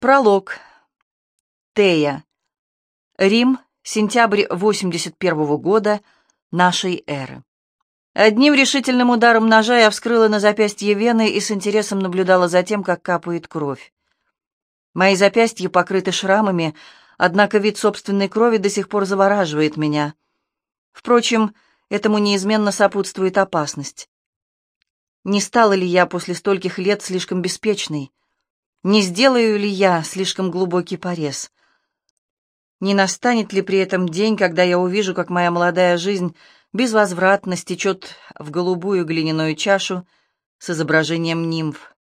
Пролог. Тея. Рим, сентябрь 81 года нашей эры. Одним решительным ударом ножа я вскрыла на запястье вены и с интересом наблюдала за тем, как капает кровь. Мои запястья покрыты шрамами, однако вид собственной крови до сих пор завораживает меня. Впрочем, этому неизменно сопутствует опасность. Не стала ли я после стольких лет слишком беспечной? Не сделаю ли я слишком глубокий порез? Не настанет ли при этом день, когда я увижу, как моя молодая жизнь безвозвратно стечет в голубую глиняную чашу с изображением нимф?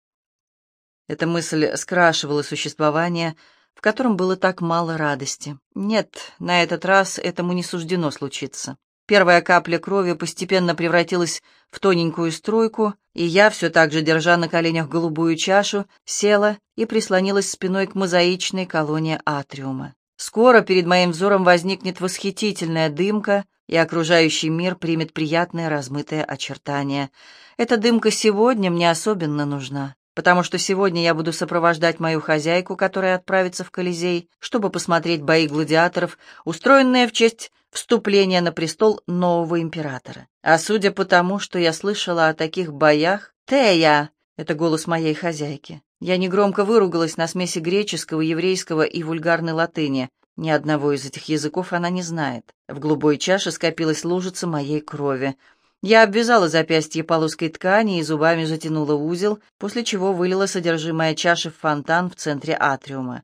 Эта мысль скрашивала существование, в котором было так мало радости. Нет, на этот раз этому не суждено случиться. Первая капля крови постепенно превратилась в тоненькую струйку, и я, все так же держа на коленях голубую чашу, села и прислонилась спиной к мозаичной колонне атриума. Скоро перед моим взором возникнет восхитительная дымка, и окружающий мир примет приятное размытое очертание. Эта дымка сегодня мне особенно нужна, потому что сегодня я буду сопровождать мою хозяйку, которая отправится в Колизей, чтобы посмотреть бои гладиаторов, устроенные в честь вступления на престол нового императора. А судя по тому, что я слышала о таких боях, «Тея!» — это голос моей хозяйки. Я негромко выругалась на смеси греческого, еврейского и вульгарной латыни. Ни одного из этих языков она не знает. В голубой чаше скопилась лужица моей крови. Я обвязала запястье полоской ткани и зубами затянула узел, после чего вылила содержимое чаши в фонтан в центре атриума.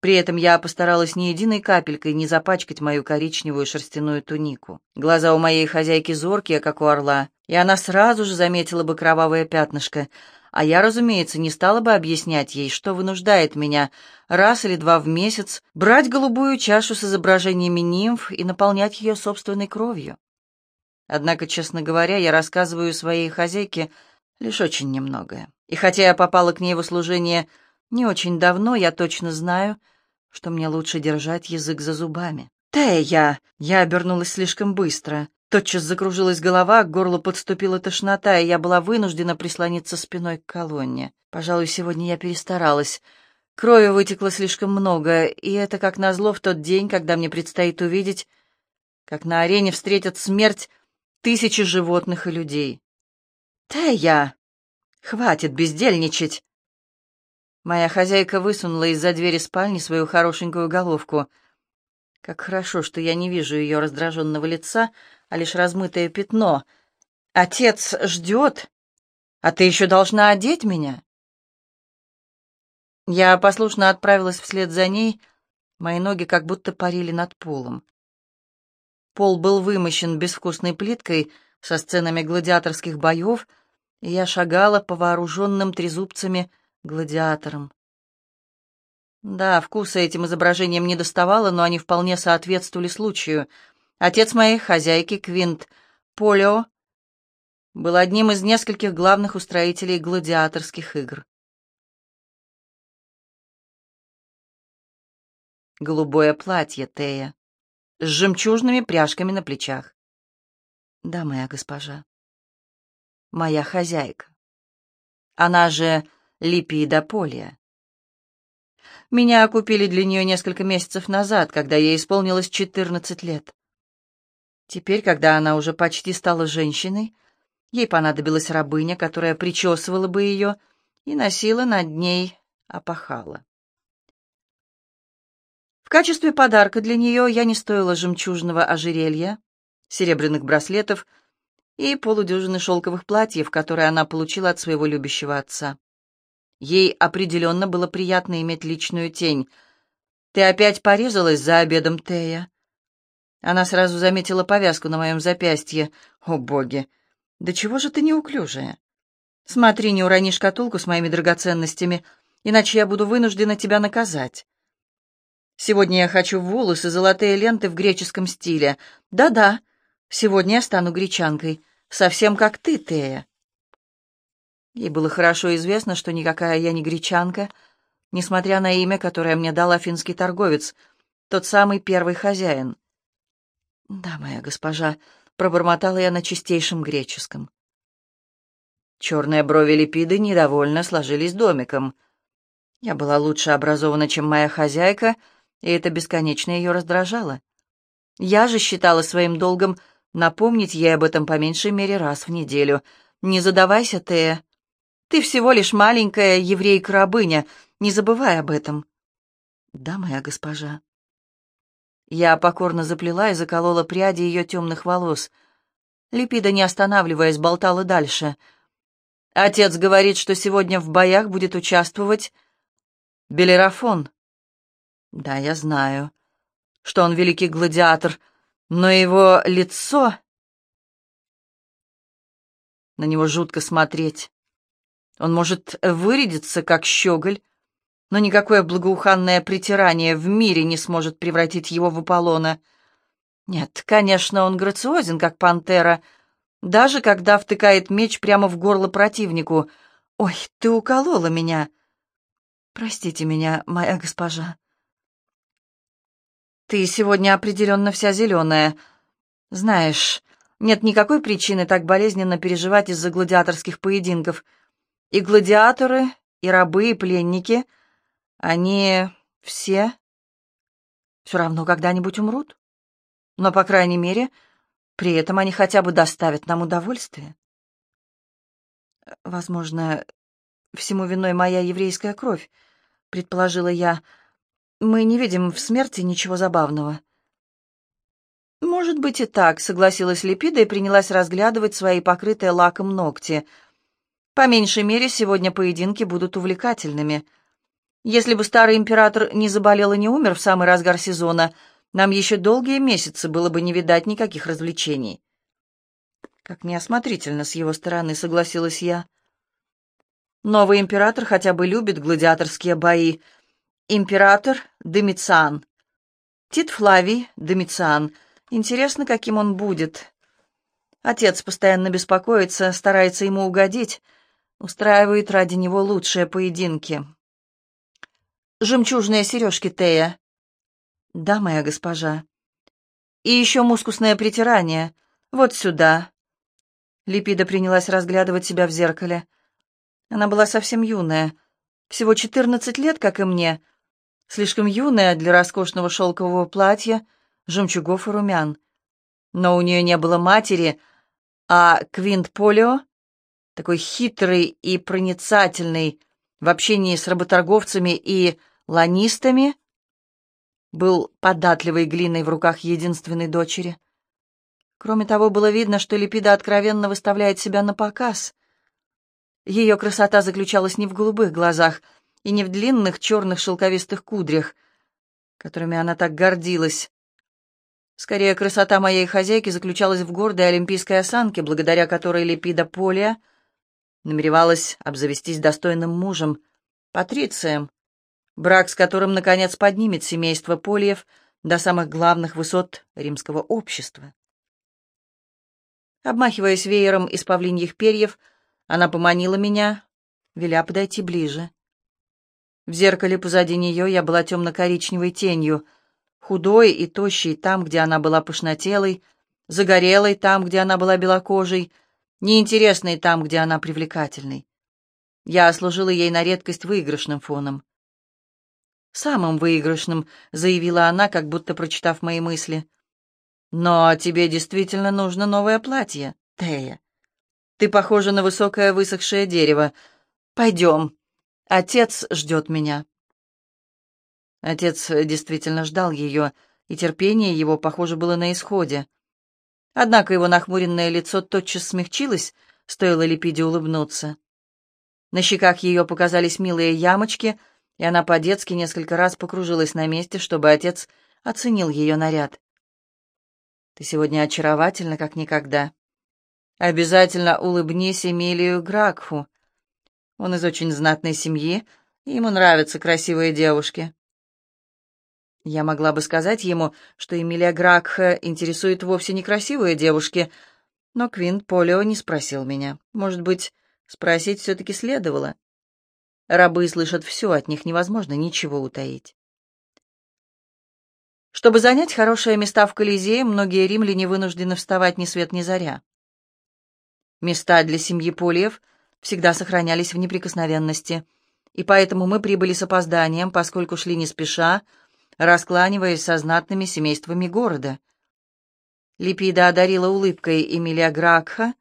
При этом я постаралась ни единой капелькой не запачкать мою коричневую шерстяную тунику. Глаза у моей хозяйки зоркие, как у орла, и она сразу же заметила бы кровавое пятнышко, а я, разумеется, не стала бы объяснять ей, что вынуждает меня раз или два в месяц брать голубую чашу с изображениями нимф и наполнять ее собственной кровью. Однако, честно говоря, я рассказываю своей хозяйке лишь очень немногое. И хотя я попала к ней в услужение не очень давно, я точно знаю, что мне лучше держать язык за зубами. «Тея!» Я обернулась слишком быстро. Тотчас закружилась голова, к горлу подступила тошнота, и я была вынуждена прислониться спиной к колонне. Пожалуй, сегодня я перестаралась. Крови вытекло слишком много, и это, как назло, в тот день, когда мне предстоит увидеть, как на арене встретят смерть тысячи животных и людей. «Тея! Хватит бездельничать!» Моя хозяйка высунула из-за двери спальни свою хорошенькую головку. Как хорошо, что я не вижу ее раздраженного лица, а лишь размытое пятно. «Отец ждет, а ты еще должна одеть меня?» Я послушно отправилась вслед за ней, мои ноги как будто парили над полом. Пол был вымощен безвкусной плиткой со сценами гладиаторских боев, и я шагала по вооруженным трезубцами гладиатором. Да, вкуса этим изображениям не доставало, но они вполне соответствовали случаю. Отец моей хозяйки, Квинт Полио, был одним из нескольких главных устроителей гладиаторских игр. Голубое платье Тея с жемчужными пряжками на плечах. Да, моя госпожа. Моя хозяйка. Она же Липида Полия. Меня купили для нее несколько месяцев назад, когда ей исполнилось 14 лет. Теперь, когда она уже почти стала женщиной, ей понадобилась рабыня, которая причесывала бы ее и носила над ней опахала. Качестве подарка для нее я не стоила жемчужного ожерелья, серебряных браслетов и полудюжины шелковых платьев, которые она получила от своего любящего отца. Ей определенно было приятно иметь личную тень. «Ты опять порезалась за обедом, Тея?» Она сразу заметила повязку на моем запястье. «О, боги! Да чего же ты неуклюжая? Смотри, не урони шкатулку с моими драгоценностями, иначе я буду вынуждена тебя наказать. Сегодня я хочу волосы, золотые ленты в греческом стиле. Да-да, сегодня я стану гречанкой, совсем как ты, Тея». Ей было хорошо известно, что никакая я не гречанка, несмотря на имя, которое мне дал афинский торговец, тот самый первый хозяин. «Да, моя госпожа», — пробормотала я на чистейшем греческом. Черные брови Липиды недовольно сложились домиком. Я была лучше образована, чем моя хозяйка, и это бесконечно ее раздражало. Я же считала своим долгом напомнить ей об этом по меньшей мере раз в неделю. «Не задавайся, Тея. Ты всего лишь маленькая еврейка-рабыня, не забывай об этом». «Да, моя госпожа». Я покорно заплела и заколола пряди ее темных волос. Липида, не останавливаясь, болтала дальше. «Отец говорит, что сегодня в боях будет участвовать Белерафон». «Да, я знаю, что он великий гладиатор, но его лицо...» На него жутко смотреть. Он может вырядиться, как щеголь, но никакое благоуханное притирание в мире не сможет превратить его в Аполлона. Нет, конечно, он грациозен, как пантера, даже когда втыкает меч прямо в горло противнику. «Ой, ты уколола меня!» «Простите меня, моя госпожа». «Ты сегодня определенно вся зеленая. Знаешь, нет никакой причины так болезненно переживать из-за гладиаторских поединков. И гладиаторы, и рабы, и пленники — они все все равно когда-нибудь умрут. Но, по крайней мере, при этом они хотя бы доставят нам удовольствие. Возможно, всему виной моя еврейская кровь, предположила я. Мы не видим в смерти ничего забавного. Может быть и так, согласилась Липида и принялась разглядывать свои покрытые лаком ногти. По меньшей мере, сегодня поединки будут увлекательными — если бы старый император не заболел и не умер в самый разгар сезона, нам еще долгие месяцы было бы не видать никаких развлечений. Как неосмотрительно с его стороны, согласилась я. Новый император хотя бы любит гладиаторские бои. Император Домициан. Тит Флавий Домициан. Интересно, каким он будет. Отец постоянно беспокоится, старается ему угодить, устраивает ради него лучшие поединки жемчужные сережки Тея?» «Да, моя госпожа». «И еще мускусное притирание. Вот сюда». Липида принялась разглядывать себя в зеркале. Она была совсем юная, всего четырнадцать лет, как и мне, слишком юная для роскошного шелкового платья, жемчугов и румян. Но у нее не было матери, а Квинт Полио, такой хитрый и проницательный в общении с работорговцами и ланистами, был податливой глиной в руках единственной дочери. Кроме того, было видно, что Липида откровенно выставляет себя на показ. Ее красота заключалась не в голубых глазах и не в длинных черных шелковистых кудрях, которыми она так гордилась. Скорее, красота моей хозяйки заключалась в гордой олимпийской осанке, благодаря которой Липида Полия намеревалась обзавестись достойным мужем, патрицием, брак с которым, наконец, поднимет семейство Польев до самых главных высот римского общества. Обмахиваясь веером из павлиньих перьев, она поманила меня, веля подойти ближе. В зеркале позади нее я была темно-коричневой тенью, худой и тощей там, где она была пышнотелой, загорелой там, где она была белокожей, неинтересной там, где она привлекательной. Я служила ей на редкость выигрышным фоном. «Самым выигрышным», — заявила она, как будто прочитав мои мысли. «Но тебе действительно нужно новое платье, Тея. Ты похожа на высокое высохшее дерево. Пойдем. Отец ждет меня». Отец действительно ждал ее, и терпение его, похоже, было на исходе. Однако его нахмуренное лицо тотчас смягчилось, стоило Липиде улыбнуться. На щеках ее показались милые ямочки — и она по-детски несколько раз покружилась на месте, чтобы отец оценил ее наряд. «Ты сегодня очаровательна, как никогда. Обязательно улыбнись Эмилию Гракху. Он из очень знатной семьи, и ему нравятся красивые девушки». Я могла бы сказать ему, что Эмилия Гракха интересует вовсе не красивые девушки, но Квинт Полио не спросил меня. Может быть, спросить все-таки следовало. Рабы слышат все, от них невозможно ничего утаить. Чтобы занять хорошие места в Колизее, многие римляне вынуждены вставать ни свет ни заря. Места для семьи Полиев всегда сохранялись в неприкосновенности. и поэтому мы прибыли с опозданием, поскольку шли не спеша, раскланиваясь со знатными семействами города. Липида одарила улыбкой Эмилия Гракха.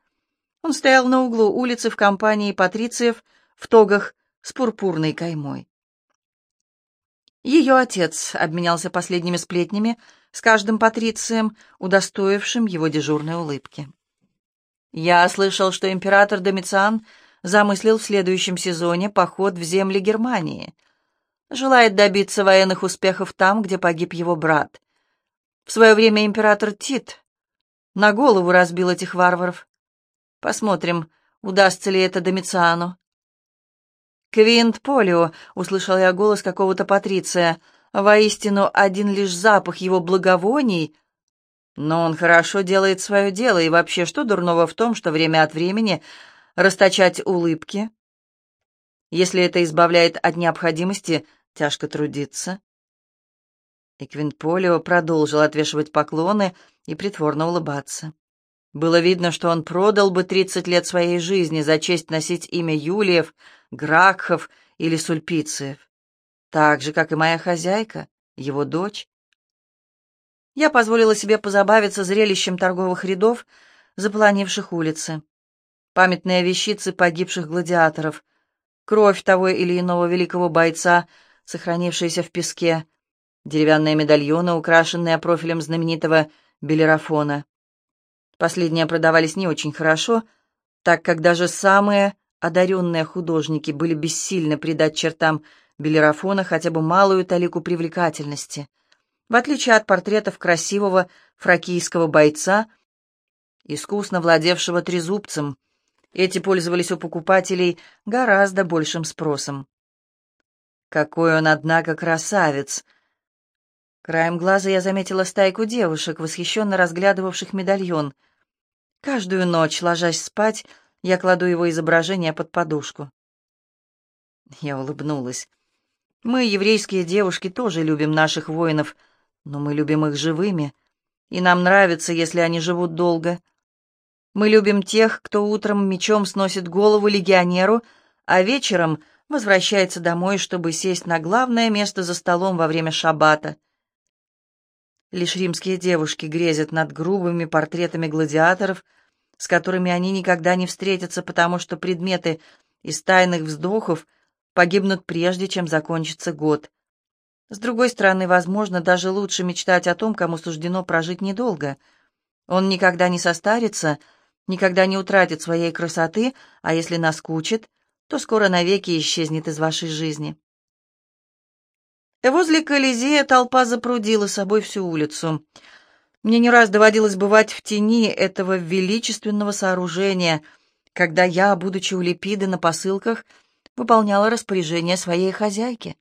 Он стоял на углу улицы в компании патрициев в тогах с пурпурной каймой. Ее отец обменялся последними сплетнями с каждым патрицием, удостоившим его дежурной улыбки. Я слышал, что император Домициан замыслил в следующем сезоне поход в земли Германии. Желает добиться военных успехов там, где погиб его брат. В свое время император Тит на голову разбил этих варваров. Посмотрим, удастся ли это Домициану. «Квинт Полио!» — услышал я голос какого-то патриция. «Воистину, один лишь запах его благовоний...» Но он хорошо делает свое дело, и вообще, что дурного в том, что время от времени расточать улыбки, если это избавляет от необходимости тяжко трудиться? И Квинтполио продолжил отвешивать поклоны и притворно улыбаться. Было видно, что он продал бы тридцать лет своей жизни за честь носить имя Юлиев, Гракхов или Сульпициев, так же, как и моя хозяйка, его дочь. Я позволила себе позабавиться зрелищем торговых рядов, заполонивших улицы. Памятные вещицы погибших гладиаторов, кровь того или иного великого бойца, сохранившаяся в песке, деревянные медальоны, украшенные профилем знаменитого Белерафона. Последние продавались не очень хорошо, так как даже самые одаренные художники были бессильны придать чертам Белерафона хотя бы малую талику привлекательности, в отличие от портретов красивого фракийского бойца, искусно владевшего трезубцем. Эти пользовались у покупателей гораздо большим спросом. Какой он, однако, красавец! Краем глаза я заметила стайку девушек, восхищенно разглядывавших медальон. Каждую ночь, ложась спать, я кладу его изображение под подушку. Я улыбнулась. Мы, еврейские девушки, тоже любим наших воинов, но мы любим их живыми, и нам нравится, если они живут долго. Мы любим тех, кто утром мечом сносит голову легионеру, а вечером возвращается домой, чтобы сесть на главное место за столом во время шаббата. Лишь римские девушки грезят над грубыми портретами гладиаторов — с которыми они никогда не встретятся, потому что предметы из тайных вздохов погибнут прежде, чем закончится год. С другой стороны, возможно, даже лучше мечтать о том, кому суждено прожить недолго. Он никогда не состарится, никогда не утратит своей красоты, а если наскучит, то скоро навеки исчезнет из вашей жизни. Возле Колизея толпа запрудила собой всю улицу. Мне не раз доводилось бывать в тени этого величественного сооружения, когда я, будучи у Липиды на посылках, выполняла распоряжение своей хозяйки.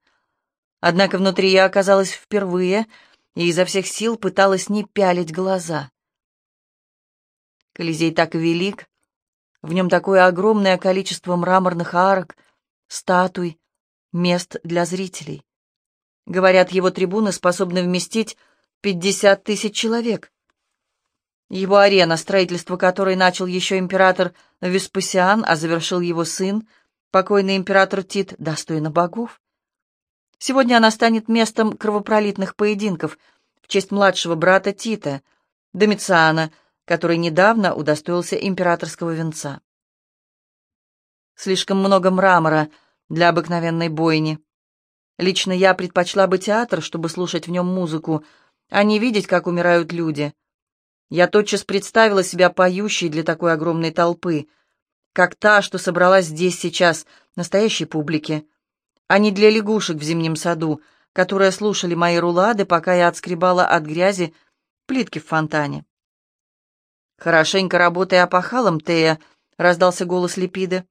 Однако внутри я оказалась впервые и изо всех сил пыталась не пялить глаза. Колизей так велик, в нем такое огромное количество мраморных арок, статуй, мест для зрителей. Говорят, его трибуны способны вместить Пятьдесят тысяч человек. Его арена, строительство которой начал еще император Веспасиан, а завершил его сын, покойный император Тит, достойна богов. Сегодня она станет местом кровопролитных поединков в честь младшего брата Тита, Домициана, который недавно удостоился императорского венца. Слишком много мрамора для обыкновенной бойни. Лично я предпочла бы театр, чтобы слушать в нем музыку, а не видеть, как умирают люди. Я тотчас представила себя поющей для такой огромной толпы, как та, что собралась здесь сейчас, настоящей публики, а не для лягушек в зимнем саду, которые слушали мои рулады, пока я отскребала от грязи плитки в фонтане. «Хорошенько работая опахалом, Тея», — раздался голос Липиды.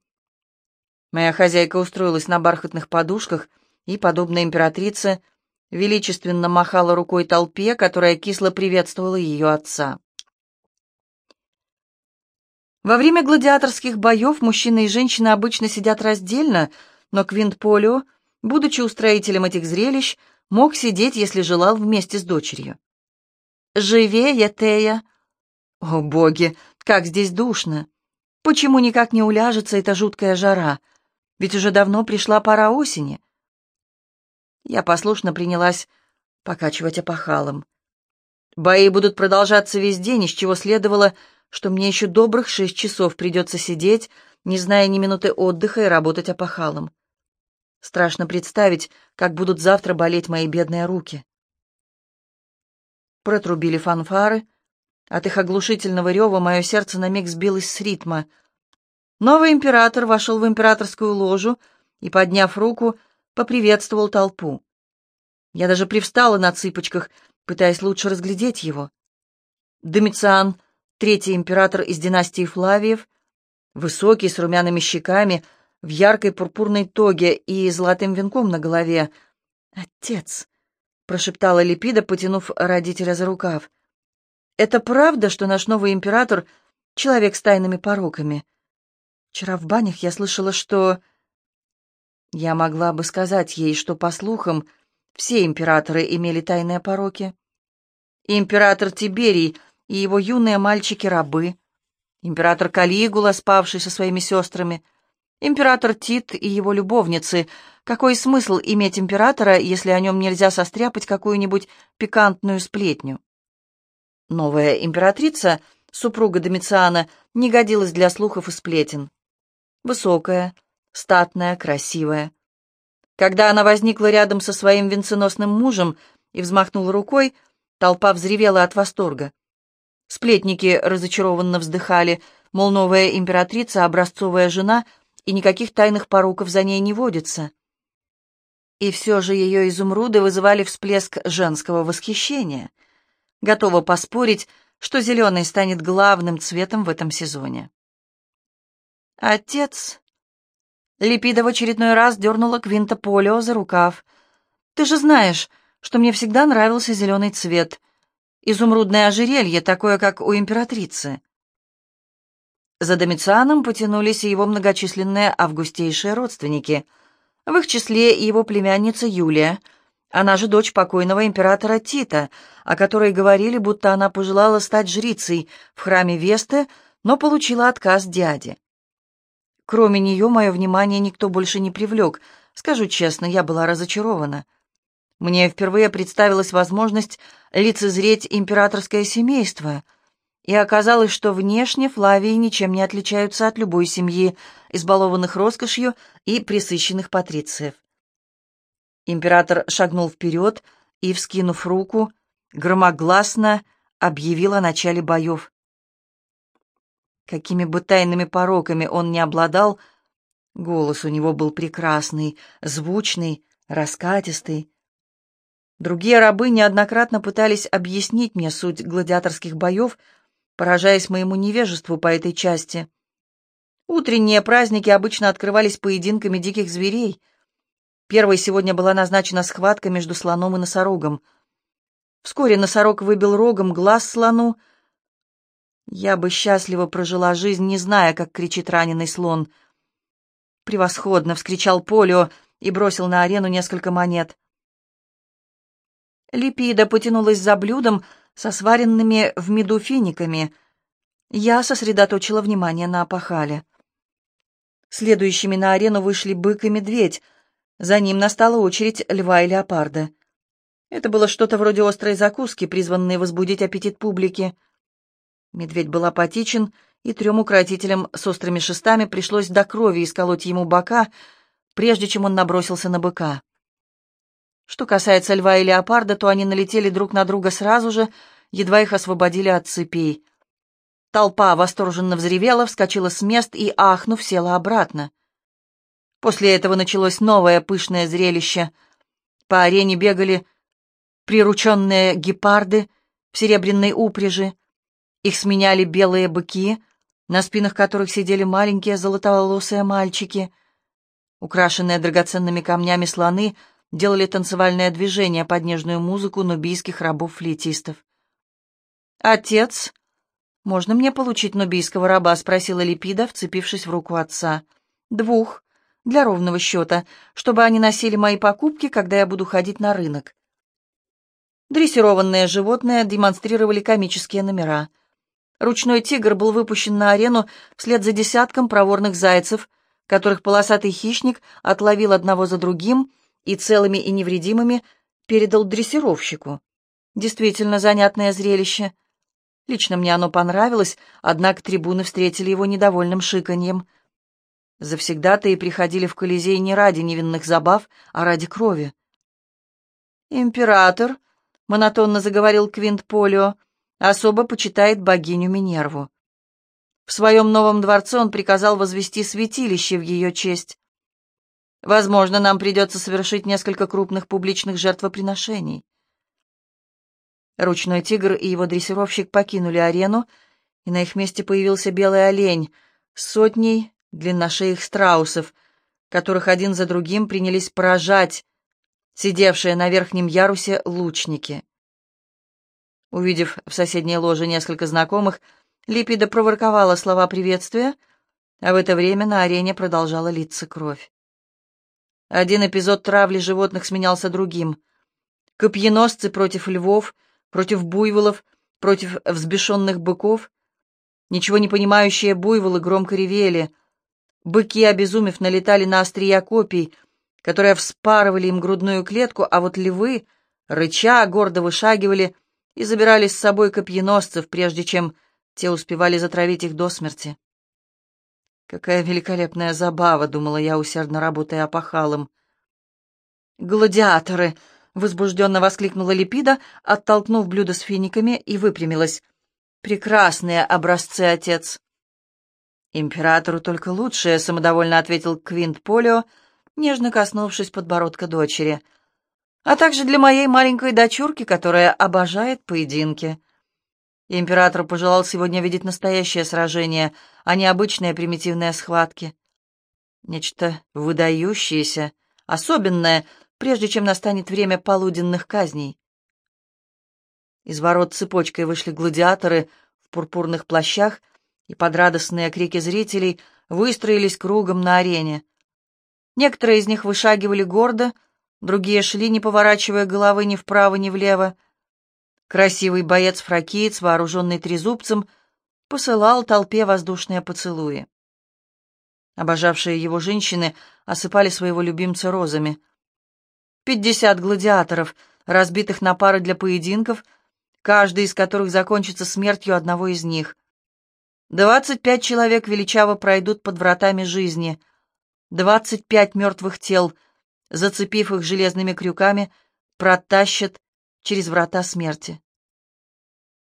Моя хозяйка устроилась на бархатных подушках и, подобно императрице, — величественно махала рукой толпе, которая кисло приветствовала ее отца. Во время гладиаторских боев мужчины и женщины обычно сидят раздельно, но Квинт Полио, будучи устроителем этих зрелищ, мог сидеть, если желал, вместе с дочерью. «Живее, Тея!» «О, боги, как здесь душно! Почему никак не уляжется эта жуткая жара? Ведь уже давно пришла пора осени. Я послушно принялась покачивать опахалом. Бои будут продолжаться весь день, из чего следовало, что мне еще добрых шесть часов придется сидеть, не зная ни минуты отдыха и работать опахалом. Страшно представить, как будут завтра болеть мои бедные руки. Протрубили фанфары. От их оглушительного рева мое сердце на миг сбилось с ритма. Новый император вошел в императорскую ложу и, подняв руку, поприветствовал толпу. Я даже привстала на цыпочках, пытаясь лучше разглядеть его. Домициан, третий император из династии Флавиев, высокий, с румяными щеками, в яркой пурпурной тоге и золотым венком на голове. «Отец!» — прошептала Липида, потянув родителя за рукав. «Это правда, что наш новый император — человек с тайными пороками? Вчера в банях я слышала, что...» Я могла бы сказать ей, что, по слухам, все императоры имели тайные пороки. император Тиберий и его юные мальчики-рабы, император Калигула, спавший со своими сестрами, император Тит и его любовницы. Какой смысл иметь императора, если о нем нельзя состряпать какую-нибудь пикантную сплетню? Новая императрица, супруга Домициана, не годилась для слухов и сплетен. Высокая, статная, красивая. Когда она возникла рядом со своим венценосным мужем и взмахнула рукой, толпа взревела от восторга. Сплетники разочарованно вздыхали, мол, новая императрица, образцовая жена, и никаких тайных пороков за ней не водится. И все же ее изумруды вызывали всплеск женского восхищения. Готова поспорить, что зеленый станет главным цветом в этом сезоне. Отец Липида в очередной раз дернула Квинта Полио за рукав. «Ты же знаешь, что мне всегда нравился зеленый цвет. Изумрудное ожерелье, такое, как у императрицы». За Домицианом потянулись и его многочисленные августейшие родственники. В их числе и его племянница Юлия, она же дочь покойного императора Тита, о которой говорили, будто она пожелала стать жрицей в храме Весты, но получила отказ дяди. Кроме нее, мое внимание никто больше не привлек. Скажу честно, я была разочарована. Мне впервые представилась возможность лицезреть императорское семейство, и оказалось, что внешне Флавии ничем не отличаются от любой семьи, избалованных роскошью и присыщенных патрициев. Император шагнул вперед и, вскинув руку, громогласно объявил о начале боев. Какими бы тайными пороками он не обладал, голос у него был прекрасный, звучный, раскатистый. Другие рабы неоднократно пытались объяснить мне суть гладиаторских боев, поражаясь моему невежеству по этой части. Утренние праздники обычно открывались поединками диких зверей. Первой сегодня была назначена схватка между слоном и носорогом. Вскоре носорог выбил рогом глаз слону, я бы счастливо прожила жизнь, не зная, как кричит раненый слон. «Превосходно!» — вскричал Полио и бросил на арену несколько монет. Липида потянулась за блюдом со сваренными в меду финиками. Я сосредоточила внимание на опахале. Следующими на арену вышли бык и медведь. За ним настала очередь льва и леопарда. Это было что-то вроде острой закуски, призванной возбудить аппетит публики. Медведь был апатичен, и трем укротителям с острыми шестами пришлось до крови исколоть ему бока, прежде чем он набросился на быка. Что касается льва и леопарда, то они налетели друг на друга сразу же, едва их освободили от цепей. Толпа восторженно взревела, вскочила с мест и, ахнув, села обратно. После этого началось новое пышное зрелище. По арене бегали прирученные гепарды в серебряной упряжи, их сменяли белые быки, на спинах которых сидели маленькие золотоволосые мальчики. Украшенные драгоценными камнями слоны делали танцевальное движение под нежную музыку нубийских рабов-флейтистов. «Отец, можно мне получить нубийского раба?» — спросила Липида, вцепившись в руку отца. «Двух, для ровного счета, чтобы они носили мои покупки, когда я буду ходить на рынок». Дрессированные животные демонстрировали комические номера. Ручной тигр был выпущен на арену вслед за десятком проворных зайцев, которых полосатый хищник отловил одного за другим и целыми и невредимыми передал дрессировщику. Действительно занятное зрелище. Лично мне оно понравилось, однако трибуны встретили его недовольным шиканьем. Завсегда-то и приходили в Колизей не ради невинных забав, а ради крови. «Император», — монотонно заговорил Квинт Полио, — «особо почитает богиню Минерву. В своем новом дворце он приказал возвести святилище в ее честь. Возможно, нам придется совершить несколько крупных публичных жертвоприношений». Ручной тигр и его дрессировщик покинули арену, и на их месте появился белый олень с сотней длинношеих страусов, которых один за другим принялись поражать сидевшие на верхнем ярусе лучники. Увидев в соседней ложе несколько знакомых, Липида проворковала слова приветствия, а в это время на арене продолжала литься кровь. Один эпизод травли животных сменялся другим. Копьеносцы против львов, против буйволов, против взбешенных быков. Ничего не понимающие буйволы громко ревели — Быки, обезумев, налетали на острия копий, которые вспарывали им грудную клетку, а вот львы, рыча, гордо вышагивали и забирали с собой копьеносцев, прежде чем те успевали затравить их до смерти. «Какая великолепная забава!» — думала я, усердно работая опахалом. «Гладиаторы!» — возбужденно воскликнула Липида, оттолкнув блюдо с финиками и выпрямилась. «Прекрасные образцы, отец!» «Императору только лучшее», — самодовольно ответил Квинт Полио, нежно коснувшись подбородка дочери. «А также для моей маленькой дочурки, которая обожает поединки». Император пожелал сегодня видеть настоящее сражение, а не обычные примитивные схватки. Нечто выдающееся, особенное, прежде чем настанет время полуденных казней. Из ворот цепочкой вышли гладиаторы в пурпурных плащах и под радостные крики зрителей выстроились кругом на арене. Некоторые из них вышагивали гордо, другие шли, не поворачивая головы ни вправо, ни влево. Красивый боец-фракиец, вооруженный трезубцем, посылал толпе воздушные поцелуи. Обожавшие его женщины осыпали своего любимца розами. Пятьдесят гладиаторов, разбитых на пары для поединков, каждый из которых закончится смертью одного из них — Двадцать пять человек величаво пройдут под вратами жизни. Двадцать пять мертвых тел, зацепив их железными крюками, протащат через врата смерти.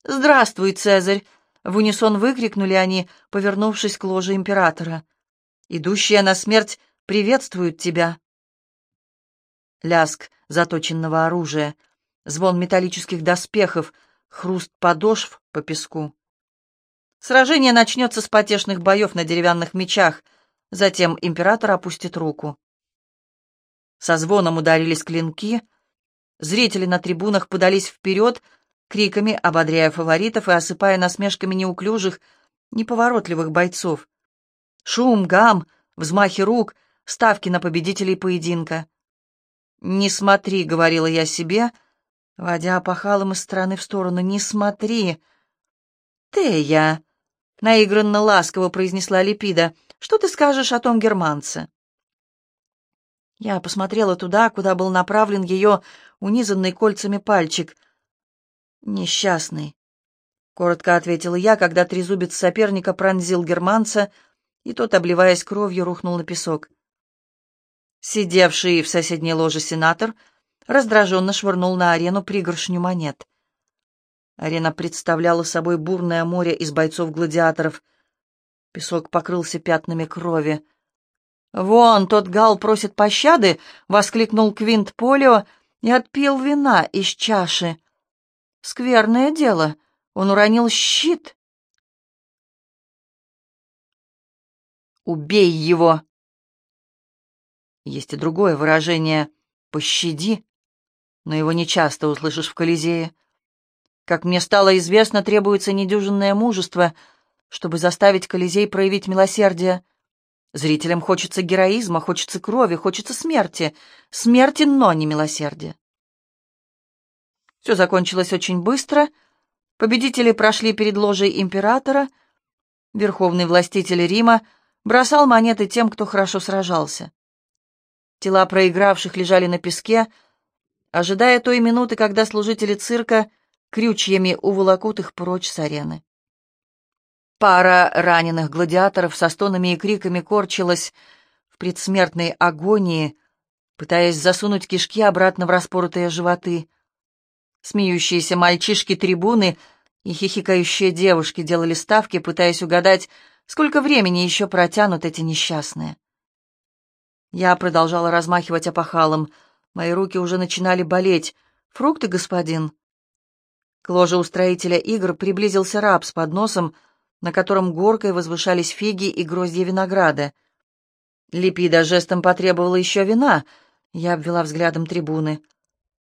«Здравствуй, Цезарь!» — в унисон выкрикнули они, повернувшись к ложе императора. «Идущие на смерть приветствуют тебя!» Ляск заточенного оружия, звон металлических доспехов, хруст подошв по песку. Сражение начнется с потешных боев на деревянных мечах, затем император опустит руку. Со звоном ударились клинки, зрители на трибунах подались вперед, криками ободряя фаворитов и осыпая насмешками неуклюжих, неповоротливых бойцов. Шум, гам, взмахи рук, ставки на победителей поединка. «Не смотри», — говорила я себе, водя опахалом из стороны в сторону, — «не смотри». «Тея», — наигранно ласково произнесла Липида. «Что ты скажешь о том германце?» Я посмотрела туда, куда был направлен ее унизанный кольцами пальчик. «Несчастный», — коротко ответила я, когда трезубец соперника пронзил германца, и тот, обливаясь кровью, рухнул на песок. Сидевший в соседней ложе сенатор раздраженно швырнул на арену пригоршню монет. Арена представляла собой бурное море из бойцов-гладиаторов. Песок покрылся пятнами крови. «Вон, тот гал просит пощады!» — воскликнул Квинт Полио и отпил вина из чаши. «Скверное дело. Он уронил щит». «Убей его!» Есть и другое выражение «пощади», но его нечасто услышишь в Колизее. Как мне стало известно, требуется недюжинное мужество, чтобы заставить Колизей проявить милосердие. Зрителям хочется героизма, хочется крови, хочется смерти. Смерти, но не милосердия. Все закончилось очень быстро. Победители прошли перед ложей императора. Верховный властитель Рима бросал монеты тем, кто хорошо сражался. Тела проигравших лежали на песке, ожидая той минуты, когда служители цирка крючьями уволокут их прочь с арены. Пара раненых гладиаторов со стонами и криками корчилась в предсмертной агонии, пытаясь засунуть кишки обратно в распоротые животы. Смеющиеся мальчишки-трибуны и хихикающие девушки делали ставки, пытаясь угадать, сколько времени еще протянут эти несчастные. Я продолжала размахивать опахалом. Мои руки уже начинали болеть. «Фрукты, господин?» К ложе устроителя игр приблизился раб с подносом, на котором горкой возвышались фиги и гроздья винограда. Липида жестом потребовала еще вина. Я обвела взглядом трибуны.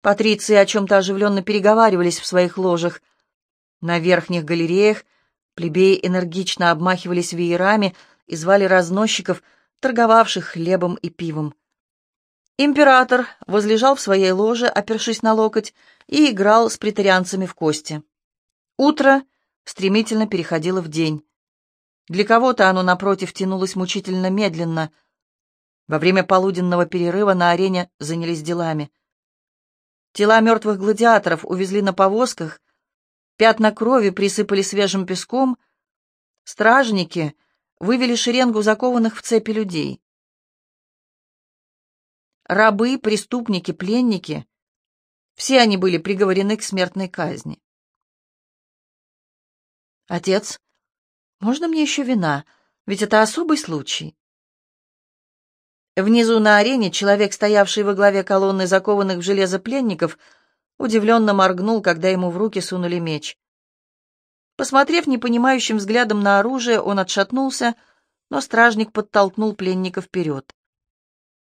Патриции о чем-то оживленно переговаривались в своих ложах. На верхних галереях плебеи энергично обмахивались веерами и звали разносчиков — торговавших хлебом и пивом. Император возлежал в своей ложе, опершись на локоть, и играл с претарианцами в кости. Утро стремительно переходило в день. Для кого-то оно, напротив, тянулось мучительно медленно. Во время полуденного перерыва на арене занялись делами. Тела мертвых гладиаторов увезли на повозках, пятна крови присыпали свежим песком, стражники вывели шеренгу закованных в цепи людей. Рабы, преступники, пленники — все они были приговорены к смертной казни. «Отец, можно мне еще вина? Ведь это особый случай». Внизу на арене человек, стоявший во главе колонны закованных в железо пленников, удивленно моргнул, когда ему в руки сунули меч. Посмотрев непонимающим взглядом на оружие, он отшатнулся, но стражник подтолкнул пленника вперед.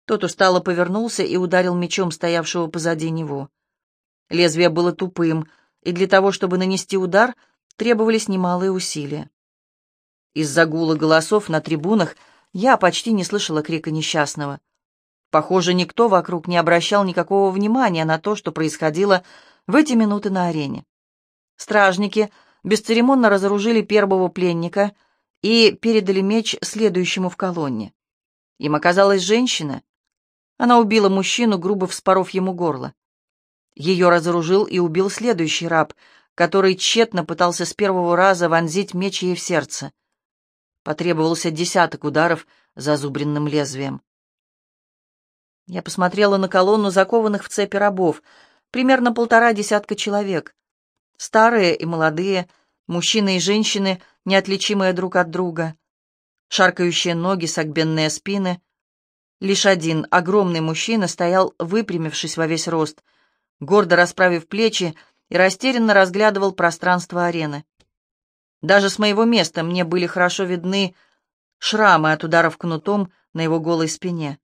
Тот устало повернулся и ударил мечом стоявшего позади него. Лезвие было тупым, и для того, чтобы нанести удар, требовались немалые усилия. Из-за гула голосов на трибунах я почти не слышала крика несчастного. Похоже, никто вокруг не обращал никакого внимания на то, что происходило в эти минуты на арене. Стражники — бесцеремонно разоружили первого пленника и передали меч следующему в колонне. Им оказалась женщина. Она убила мужчину, грубо вспоров ему горло. Ее разоружил и убил следующий раб, который тщетно пытался с первого раза вонзить меч ей в сердце. Потребовался десяток ударов зазубренным лезвием. Я посмотрела на колонну закованных в цепи рабов, примерно полтора десятка человек. Старые и молодые, мужчины и женщины, неотличимые друг от друга. Шаркающие ноги, согбенные спины. Лишь один огромный мужчина стоял, выпрямившись во весь рост, гордо расправив плечи и растерянно разглядывал пространство арены. Даже с моего места мне были хорошо видны шрамы от ударов кнутом на его голой спине.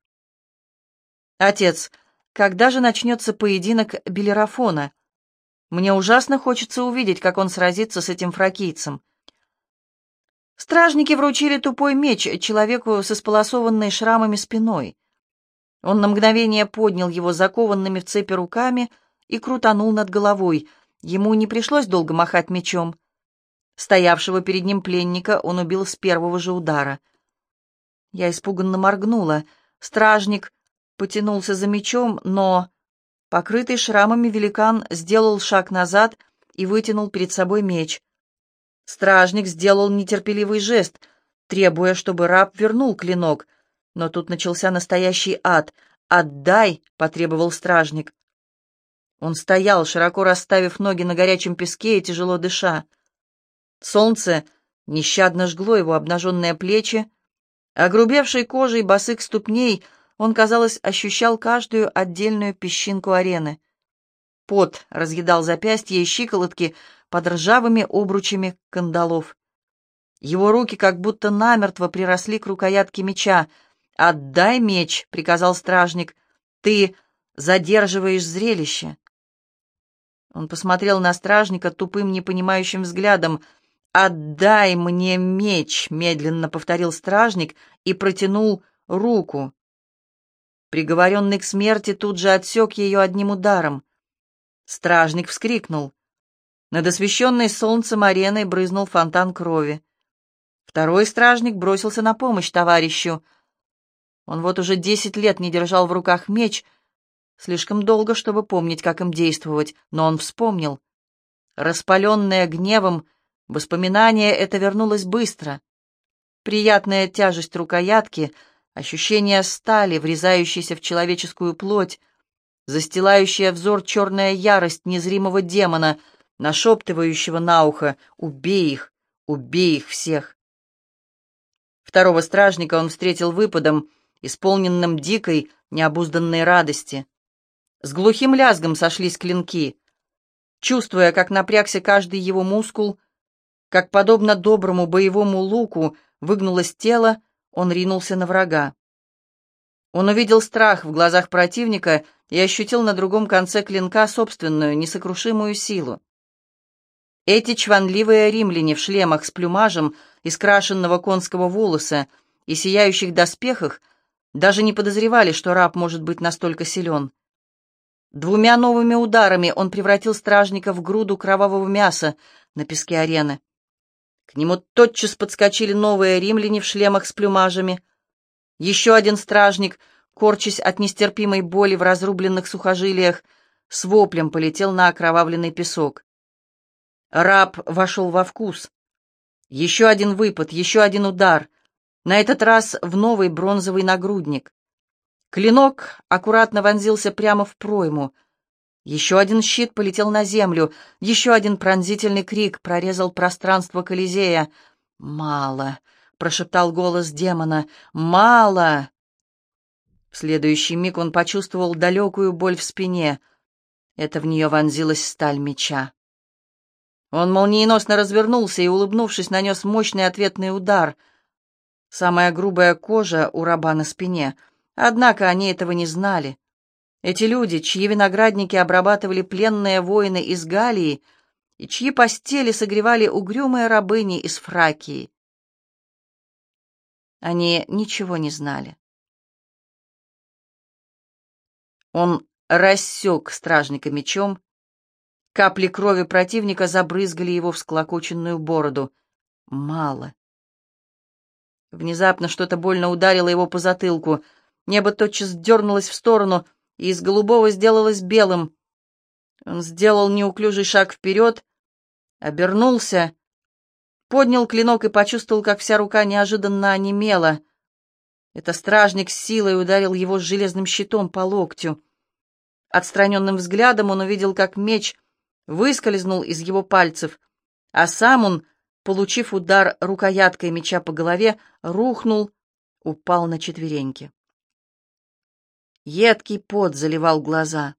«Отец, когда же начнется поединок Белерафона?» Мне ужасно хочется увидеть, как он сразится с этим фракийцем. Стражники вручили тупой меч человеку с исполосованной шрамами спиной. Он на мгновение поднял его закованными в цепи руками и крутанул над головой. Ему не пришлось долго махать мечом. Стоявшего перед ним пленника он убил с первого же удара. Я испуганно моргнула. Стражник потянулся за мечом, но Покрытый шрамами великан сделал шаг назад и вытянул перед собой меч. Стражник сделал нетерпеливый жест, требуя, чтобы раб вернул клинок, но тут начался настоящий ад. «Отдай!» — потребовал стражник. Он стоял, широко расставив ноги на горячем песке и тяжело дыша. Солнце нещадно жгло его обнаженные плечи, огрубевшей кожей босых ступней — он, казалось, ощущал каждую отдельную песчинку арены. Пот разъедал запястья и щиколотки под ржавыми обручами кандалов. Его руки как будто намертво приросли к рукоятке меча. «Отдай меч!» — приказал стражник. «Ты задерживаешь зрелище!» Он посмотрел на стражника тупым, непонимающим взглядом. «Отдай мне меч!» — медленно повторил стражник и протянул руку. Приговоренный к смерти тут же отсек ее одним ударом. Стражник вскрикнул. Над освещенной солнцем ареной брызнул фонтан крови. Второй стражник бросился на помощь товарищу. Он вот уже десять лет не держал в руках меч, слишком долго, чтобы помнить, как им действовать, но он вспомнил. Распаленное гневом, воспоминание это вернулось быстро. Приятная тяжесть рукоятки, ощущение стали, врезающейся в человеческую плоть, застилающая взор черная ярость незримого демона, нашептывающего на ухо «Убей их! Убей их всех!» Второго стражника он встретил выпадом, исполненным дикой, необузданной радости. С глухим лязгом сошлись клинки. Чувствуя, как напрягся каждый его мускул, как, подобно доброму боевому луку, выгнулось тело, он ринулся на врага. Он увидел страх в глазах противника и ощутил на другом конце клинка собственную, несокрушимую силу. Эти чванливые римляне в шлемах с плюмажем из крашенного конского волоса и сияющих доспехах даже не подозревали, что раб может быть настолько силен. Двумя новыми ударами он превратил стражника в груду кровавого мяса на песке арены. К нему тотчас подскочили новые римляне в шлемах с плюмажами. Еще один стражник, корчась от нестерпимой боли в разрубленных сухожилиях, с воплем полетел на окровавленный песок. Раб вошел во вкус. Еще один выпад, еще один удар. На этот раз в новый бронзовый нагрудник. Клинок аккуратно вонзился прямо в пройму. Еще один щит полетел на землю. Еще один пронзительный крик прорезал пространство Колизея. «Мало!» — прошептал голос демона. «Мало!» В следующий миг он почувствовал далекую боль в спине. Это в нее вонзилась сталь меча. Он молниеносно развернулся и, улыбнувшись, нанес мощный ответный удар. Самая грубая кожа у раба на спине. Однако они этого не знали. Эти люди, чьи виноградники обрабатывали пленные воины из Галии и чьи постели согревали угрюмые рабыни из Фракии. Они ничего не знали. Он рассек стражника мечом, Капли крови противника забрызгали его всклокоченную бороду. Мало. Внезапно что-то больно ударило его по затылку. Небо тотчас дернулось в сторону, и из голубого сделалось белым. Он сделал неуклюжий шаг вперед, обернулся, поднял клинок и почувствовал, как вся рука неожиданно онемела. Это стражник с силой ударил его с железным щитом по локтю. Отстраненным взглядом он увидел, как меч выскользнул из его пальцев, а сам он, получив удар рукояткой меча по голове, рухнул, упал на четвереньки. Едкий пот заливал глаза.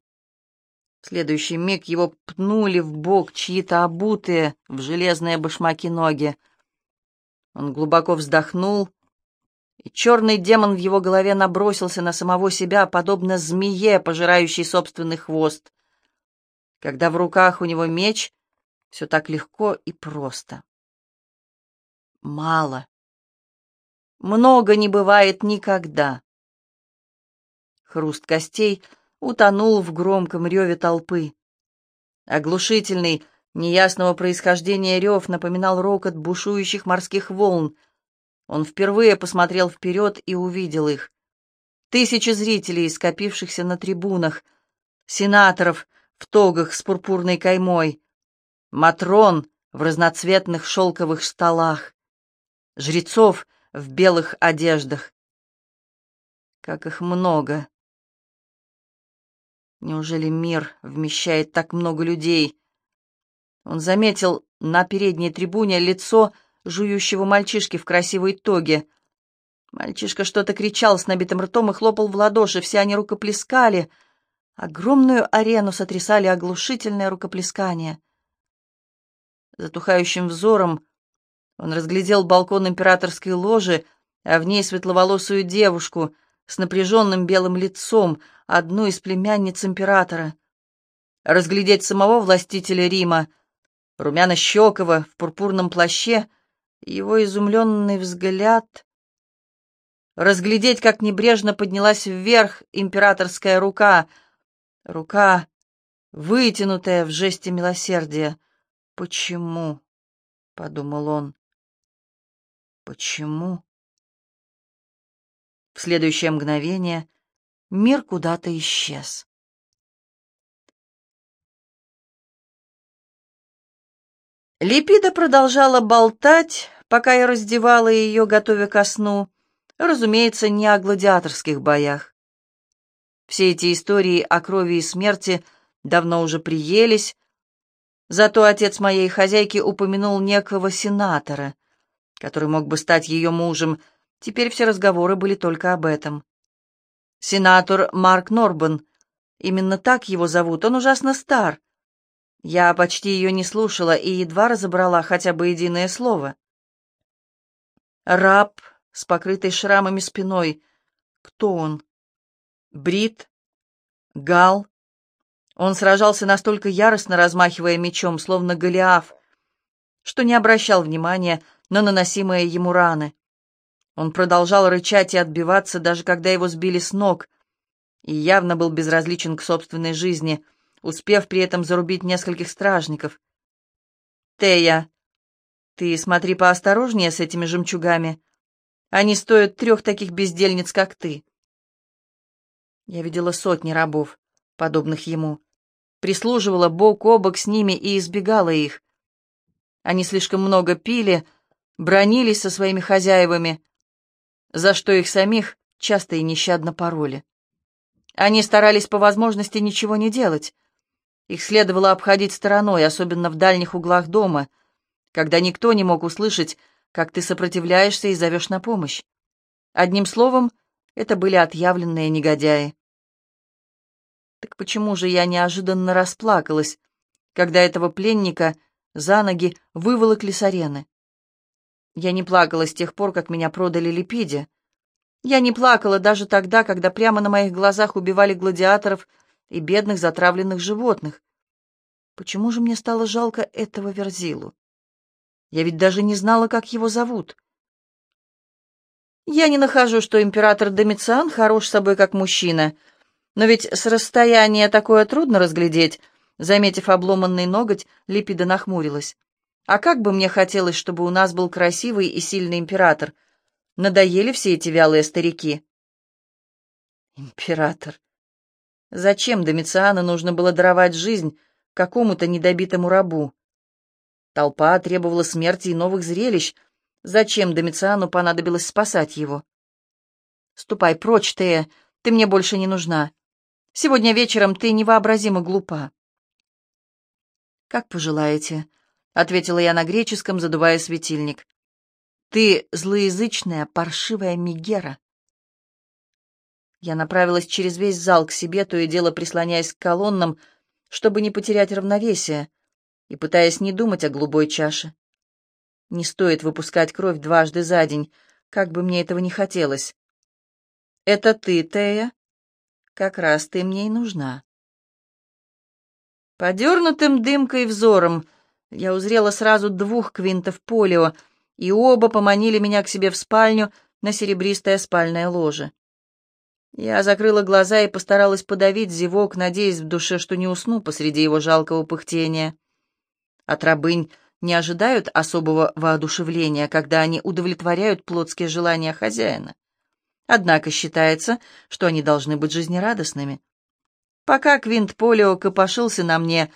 В следующий миг его пнули в бок чьи-то обутые в железные башмаки ноги. Он глубоко вздохнул, и черный демон в его голове набросился на самого себя, подобно змее, пожирающей собственный хвост. Когда в руках у него меч, все так легко и просто. Мало. Много не бывает никогда. Хруст костей утонул в громком реве толпы. Оглушительный, неясного происхождения рев напоминал рокот бушующих морских волн. Он впервые посмотрел вперед и увидел их. Тысячи зрителей, скопившихся на трибунах, сенаторов, в тогах с пурпурной каймой, матрон в разноцветных шелковых столах, жрецов в белых одеждах. Как их много! Неужели мир вмещает так много людей? Он заметил на передней трибуне лицо жующего мальчишки в красивой тоге. Мальчишка что-то кричал с набитым ртом и хлопал в ладоши, все они рукоплескали — Огромную арену сотрясали оглушительные рукоплескания. Затухающим взором он разглядел балкон императорской ложи, а в ней светловолосую девушку с напряженным белым лицом, одну из племянниц императора. Разглядеть самого властителя Рима, румяно-щекого в пурпурном плаще, его изумленный взгляд. Разглядеть, как небрежно поднялась вверх императорская рука — Рука, вытянутая в жесте милосердия. «Почему?» — подумал он. Почему? В следующее мгновение мир куда-то исчез. Липида продолжала болтать, пока я раздевала ее, готовя ко сну, разумеется, не о гладиаторских боях. Все эти истории о крови и смерти давно уже приелись, зато отец моей хозяйки упомянул некого сенатора, который мог бы стать ее мужем, теперь все разговоры были только об этом. Сенатор Марк Норбан, именно так его зовут, он ужасно стар, я почти ее не слушала и едва разобрала хотя бы единое слово. Раб с покрытой шрамами спиной. Кто он? Брит? Гал? Он сражался настолько яростно, размахивая мечом, словно Голиаф, что не обращал внимания на наносимые ему раны. Он продолжал рычать и отбиваться, даже когда его сбили с ног, и явно был безразличен к собственной жизни — успев при этом зарубить нескольких стражников. «Тея, ты смотри поосторожнее с этими жемчугами. Они стоят трех таких бездельниц, как ты». Я видела сотни рабов, подобных ему, прислуживала бок о бок с ними и избегала их. Они слишком много пили, бронились со своими хозяевами, за что их самих часто и нещадно пороли. Они старались по возможности ничего не делать, их следовало обходить стороной, особенно в дальних углах дома, когда никто не мог услышать, как ты сопротивляешься и зовешь на помощь. Одним словом, это были отъявленные негодяи. Так почему же я неожиданно расплакалась, когда этого пленника за ноги выволокли с арены? Я не плакала с тех пор, как меня продали Липиде. Я не плакала даже тогда, когда прямо на моих глазах убивали гладиаторов — и бедных затравленных животных. Почему же мне стало жалко этого Верзилу? Я ведь даже не знала, как его зовут. Я не нахожу, что император Домициан хорош собой как мужчина, но ведь с расстояния такое трудно разглядеть. Заметив обломанный ноготь, Липида нахмурилась. А как бы мне хотелось, чтобы у нас был красивый и сильный император. Надоели все эти вялые старики. Император. Зачем Домициану нужно было даровать жизнь какому-то недобитому рабу? Толпа требовала смерти и новых зрелищ. Зачем Домициану понадобилось спасать его? «Ступай прочь, Тея, ты мне больше не нужна. Сегодня вечером ты невообразимо глупа». «Как пожелаете», — ответила я на греческом, задувая светильник. «Ты злоязычная, паршивая Мигера». Я направилась через весь зал к себе, то и дело прислоняясь к колоннам, чтобы не потерять равновесие, и пытаясь не думать о голубой чаше. Не стоит выпускать кровь дважды за день, как бы мне этого не хотелось. «Это ты, Тея? Как раз ты мне и нужна». Подернутым дымкой взором я узрела сразу двух квинтов полио, и оба поманили меня к себе в спальню на серебристое спальное ложе. Я закрыла глаза и постаралась подавить зевок, надеясь в душе, что не усну посреди его жалкого пыхтения. От рабынь не ожидают особого воодушевления, когда они удовлетворяют плотские желания хозяина. Однако считается, что они должны быть жизнерадостными. Пока Квинт Полио копошился на мне,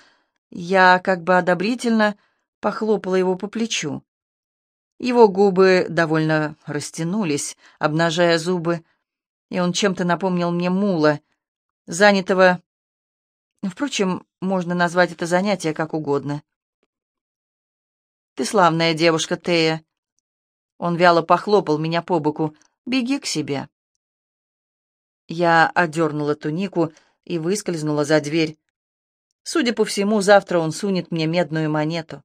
я как бы одобрительно похлопала его по плечу. Его губы довольно растянулись, обнажая зубы, и он чем-то напомнил мне мула, занятого... Впрочем, можно назвать это занятие как угодно. «Ты славная девушка, Тея». Он вяло похлопал меня по боку. «Беги к себе». Я одернула тунику и выскользнула за дверь. Судя по всему, завтра он сунет мне медную монету.